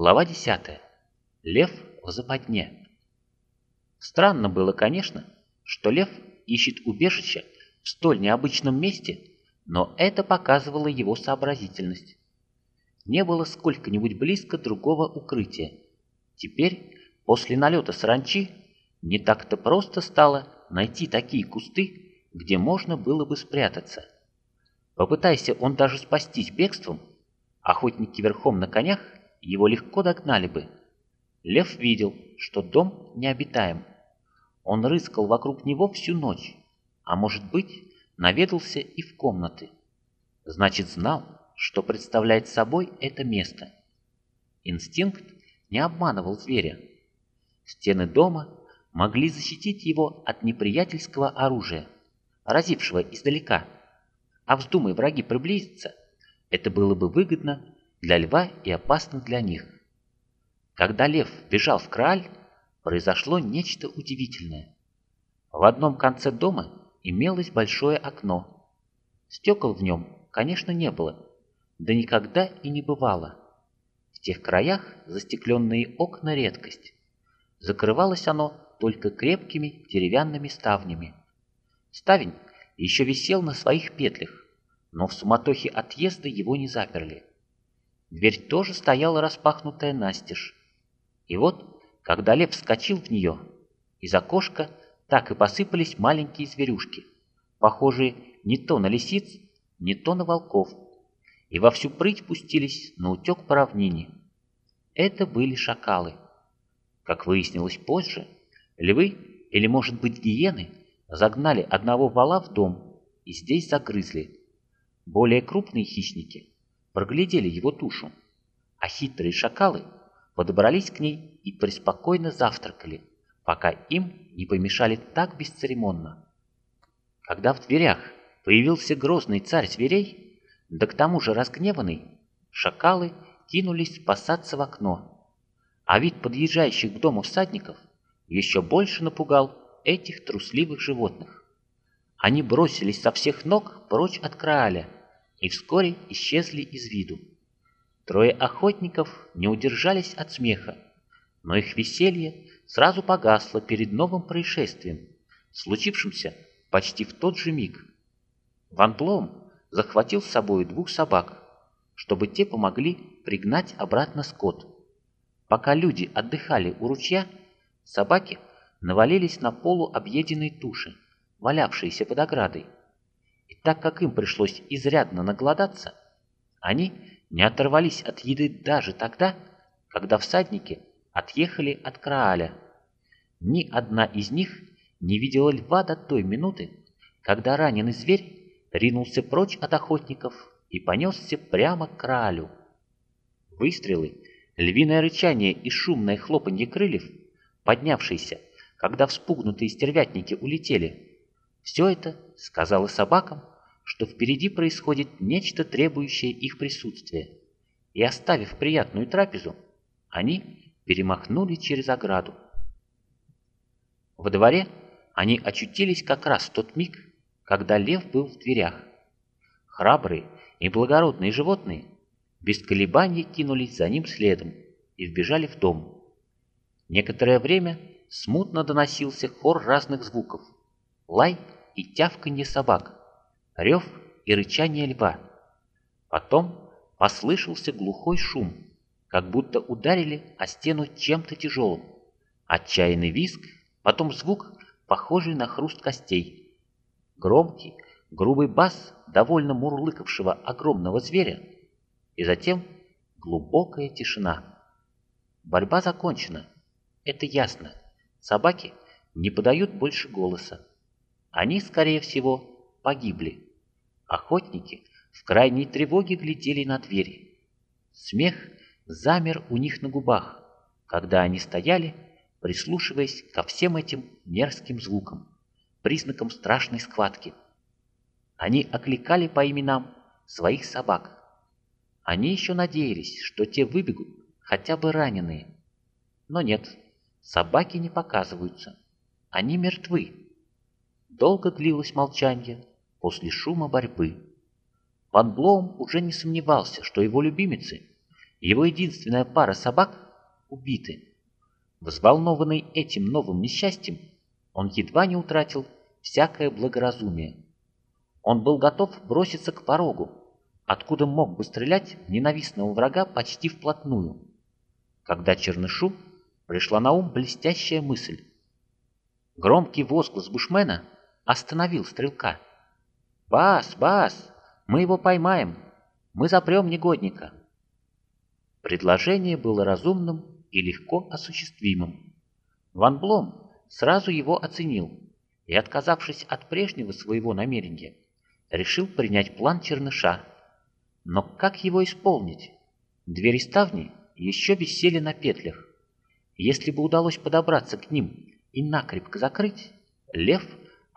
Глава 10. Лев в западне. Странно было, конечно, что лев ищет убежище в столь необычном месте, но это показывало его сообразительность. Не было сколько-нибудь близко другого укрытия. Теперь, после налета саранчи, не так-то просто стало найти такие кусты, где можно было бы спрятаться. Попытайся он даже спастись бегством, охотники верхом на конях его легко догнали бы. Лев видел, что дом необитаем. Он рыскал вокруг него всю ночь, а может быть, наведался и в комнаты. Значит, знал, что представляет собой это место. Инстинкт не обманывал зверя. Стены дома могли защитить его от неприятельского оружия, разившего издалека. А вздумай враги приблизиться, это было бы выгодно для льва и опасно для них. Когда лев бежал в Крааль, произошло нечто удивительное. В одном конце дома имелось большое окно. Стекол в нем, конечно, не было, да никогда и не бывало. В тех краях застекленные окна редкость. Закрывалось оно только крепкими деревянными ставнями. Ставень еще висел на своих петлях, но в суматохе отъезда его не заперли. Дверь тоже стояла распахнутая настежь. И вот, когда лев вскочил в нее, из окошка так и посыпались маленькие зверюшки, похожие не то на лисиц, не то на волков, и во всю прыть пустились на утек по равнине. Это были шакалы. Как выяснилось позже, львы, или, может быть, гиены, загнали одного вала в дом и здесь загрызли. Более крупные хищники проглядели его тушу, а хитрые шакалы подобрались к ней и преспокойно завтракали, пока им не помешали так бесцеремонно. Когда в дверях появился грозный царь зверей, да к тому же разгневанный, шакалы кинулись спасаться в окно, а вид подъезжающих к дому всадников еще больше напугал этих трусливых животных. Они бросились со всех ног прочь от Крааля, и вскоре исчезли из виду. Трое охотников не удержались от смеха, но их веселье сразу погасло перед новым происшествием, случившимся почти в тот же миг. Ван Блом захватил с собой двух собак, чтобы те помогли пригнать обратно скот. Пока люди отдыхали у ручья, собаки навалились на полу объеденной туши, валявшиеся под оградой. И так как им пришлось изрядно наголодаться, они не оторвались от еды даже тогда, когда всадники отъехали от Крааля. Ни одна из них не видела льва до той минуты, когда раненый зверь ринулся прочь от охотников и понесся прямо к Краалю. Выстрелы, львиное рычание и шумное хлопанье крыльев, поднявшиеся, когда вспугнутые стервятники улетели, все это сказала собакам, что впереди происходит нечто требующее их присутствия, и оставив приятную трапезу, они перемахнули через ограду. Во дворе они очутились как раз в тот миг, когда лев был в дверях. Храбрые и благородные животные без колебаний кинулись за ним следом и вбежали в дом. Некоторое время смутно доносился хор разных звуков. Лай и тявканье собак, рев и рычание льва. Потом послышался глухой шум, как будто ударили о стену чем-то тяжелым. Отчаянный визг, потом звук, похожий на хруст костей. Громкий, грубый бас довольно мурлыкавшего огромного зверя, и затем глубокая тишина. Борьба закончена, это ясно. Собаки не подают больше голоса. Они, скорее всего, погибли. Охотники в крайней тревоге глядели на двери. Смех замер у них на губах, когда они стояли, прислушиваясь ко всем этим мерзким звукам, признакам страшной схватки. Они окликали по именам своих собак. Они еще надеялись, что те выбегут, хотя бы раненые. Но нет, собаки не показываются. Они мертвы. Долго длилось молчание после шума борьбы. Ван Блоум уже не сомневался, что его любимицы его единственная пара собак убиты. Взволнованный этим новым несчастьем, он едва не утратил всякое благоразумие. Он был готов броситься к порогу, откуда мог бы стрелять в ненавистного врага почти вплотную, когда Чернышу пришла на ум блестящая мысль. Громкий возглас бушмена остановил стрелка. «Бас, бас, мы его поймаем, мы запрем негодника». Предложение было разумным и легко осуществимым. Ван Блом сразу его оценил и, отказавшись от прежнего своего намерения, решил принять план Черныша. Но как его исполнить? Двери ставни еще висели на петлях. Если бы удалось подобраться к ним и накрепко закрыть, лев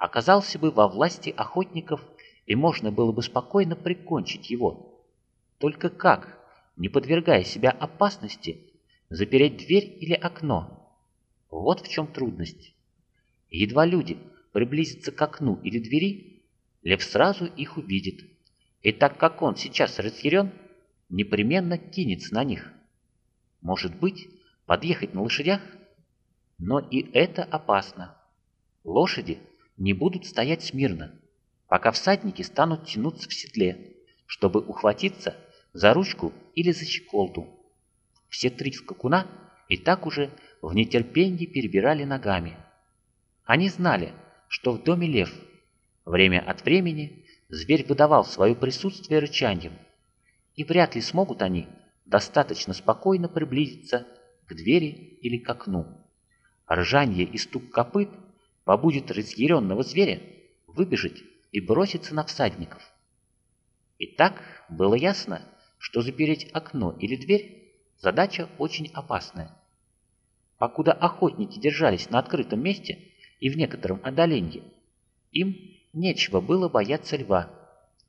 оказался бы во власти охотников, и можно было бы спокойно прикончить его. Только как, не подвергая себя опасности, запереть дверь или окно? Вот в чем трудность. Едва люди приблизятся к окну или двери, лев сразу их увидит. И так как он сейчас разъярен, непременно кинется на них. Может быть, подъехать на лошадях? Но и это опасно. Лошади не будут стоять смирно, пока всадники станут тянуться в седле, чтобы ухватиться за ручку или за щеколду. Все три скакуна и так уже в нетерпении перебирали ногами. Они знали, что в доме лев. Время от времени зверь выдавал свое присутствие рычанием, и вряд ли смогут они достаточно спокойно приблизиться к двери или к окну. Ржанье и стук копыт побудет разъяренного зверя выбежать и броситься на всадников. И так было ясно, что запереть окно или дверь – задача очень опасная. Покуда охотники держались на открытом месте и в некотором отдалении, им нечего было бояться льва.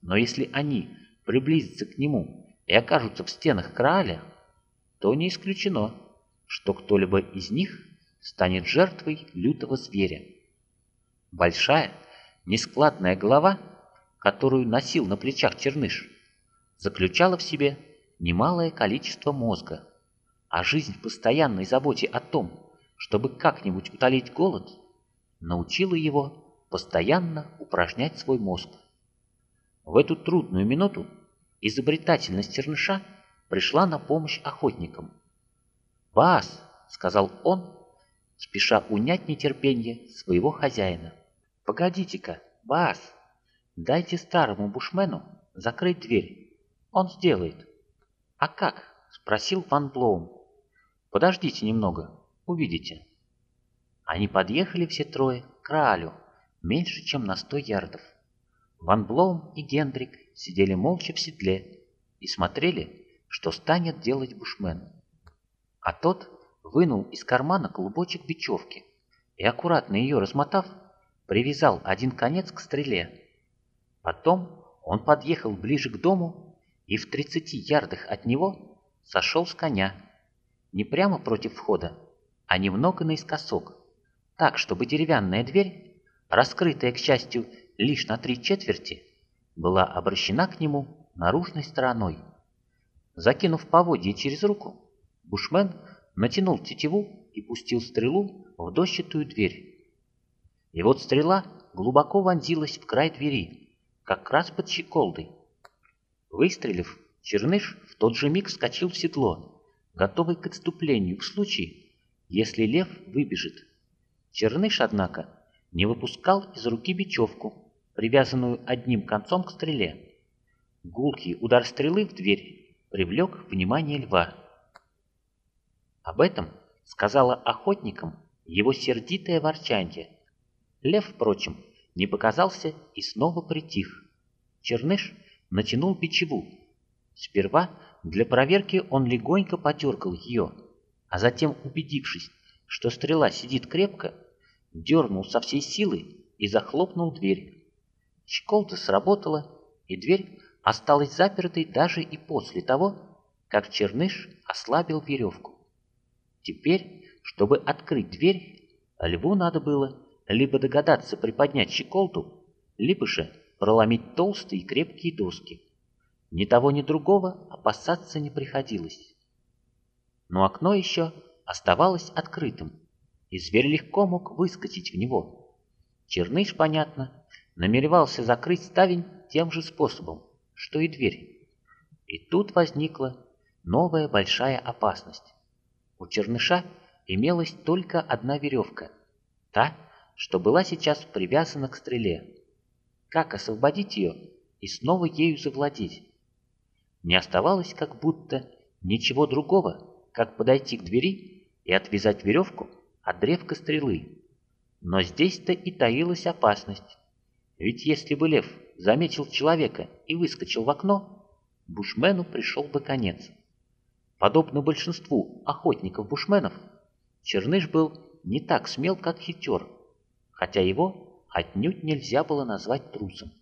Но если они приблизятся к нему и окажутся в стенах Крааля, то не исключено, что кто-либо из них станет жертвой лютого зверя. Большая, нескладная голова, которую носил на плечах черныш, заключала в себе немалое количество мозга, а жизнь в постоянной заботе о том, чтобы как-нибудь утолить голод, научила его постоянно упражнять свой мозг. В эту трудную минуту изобретательность черныша пришла на помощь охотникам. «Бас!» — сказал он, спеша унять нетерпение своего хозяина. «Погодите-ка, Бас, дайте старому бушмену закрыть дверь. Он сделает». «А как?» — спросил Ван Блоум. «Подождите немного, увидите». Они подъехали все трое к Раалю, меньше, чем на сто ярдов. Ван Блоум и Гендрик сидели молча в седле и смотрели, что станет делать бушмен. А тот вынул из кармана клубочек бечевки и, аккуратно ее размотав, привязал один конец к стреле. Потом он подъехал ближе к дому и в 30 ярдах от него сошел с коня. Не прямо против входа, а немного наискосок, так, чтобы деревянная дверь, раскрытая, к счастью, лишь на три четверти, была обращена к нему наружной стороной. Закинув поводье через руку, бушмен натянул тетиву и пустил стрелу в дощатую дверь. И вот стрела глубоко вонзилась в край двери, как раз под щеколдой. Выстрелив, Черныш в тот же миг вскочил в седло, готовый к отступлению в случае, если лев выбежит. Черныш, однако, не выпускал из руки бечевку, привязанную одним концом к стреле. Гулкий удар стрелы в дверь привлек внимание льва. Об этом сказала охотникам его сердитое ворчанье. Лев, впрочем, не показался и снова притих. Черныш натянул бичеву. Сперва для проверки он легонько потергал ее, а затем, убедившись, что стрела сидит крепко, дернул со всей силы и захлопнул дверь. Щеколда сработала, и дверь осталась запертой даже и после того, как Черныш ослабил веревку. Теперь, чтобы открыть дверь, льву надо было либо догадаться приподнять щеколду, либо же проломить толстые и крепкие доски. Ни того, ни другого опасаться не приходилось. но окно еще оставалось открытым, и зверь легко мог выскочить в него. Черныш, понятно, намеревался закрыть ставень тем же способом, что и дверь. И тут возникла новая большая опасность. У черныша имелась только одна веревка, та, что была сейчас привязана к стреле. Как освободить ее и снова ею завладеть? Не оставалось как будто ничего другого, как подойти к двери и отвязать веревку от древка стрелы. Но здесь-то и таилась опасность. Ведь если бы лев заметил человека и выскочил в окно, бушмену пришел бы конец. Подобно большинству охотников-бушменов, Черныш был не так смел, как хитер, хотя его отнюдь нельзя было назвать трусом.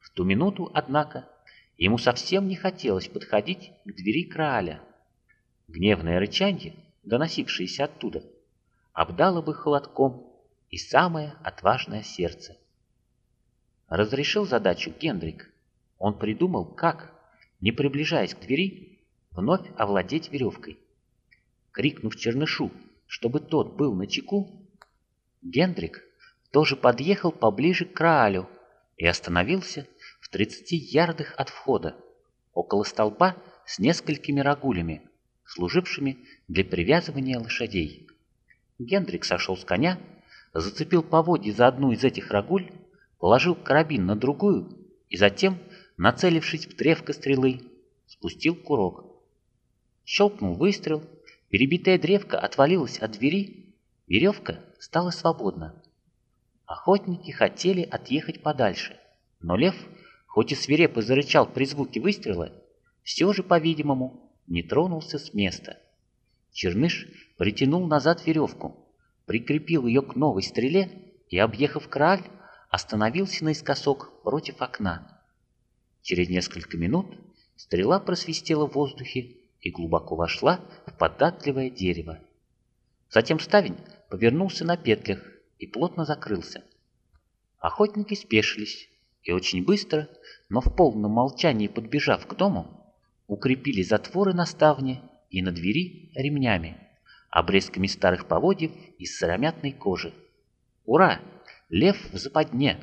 В ту минуту, однако, ему совсем не хотелось подходить к двери Крааля. Гневное рычанье, доносившееся оттуда, обдало бы холодком и самое отважное сердце. Разрешил задачу Гендрик. Он придумал, как, не приближаясь к двери, вновь овладеть веревкой. Крикнув Чернышу, чтобы тот был на чеку, Гендрик тоже подъехал поближе к Краалю и остановился в 30 ярдах от входа, около столба с несколькими рагулями, служившими для привязывания лошадей. Гендрик сошел с коня, зацепил поводья за одну из этих рагуль, положил карабин на другую и затем, нацелившись в древко стрелы, спустил курок. Щелкнул выстрел, перебитая древко отвалилась от двери, веревка стала свободна. Охотники хотели отъехать подальше, но лев, хоть и свирепо зарычал при звуке выстрела, все же, по-видимому, не тронулся с места. Черныш притянул назад веревку, прикрепил ее к новой стреле и, объехав краль, остановился наискосок против окна. Через несколько минут стрела просвистела в воздухе и глубоко вошла в податливое дерево. Затем ставень повернулся на петлях и плотно закрылся. Охотники спешились и очень быстро, но в полном молчании подбежав к дому, укрепили затворы на ставне и на двери ремнями, обрезками старых поводьев из сыромятной кожи. Ура! Лев в западне!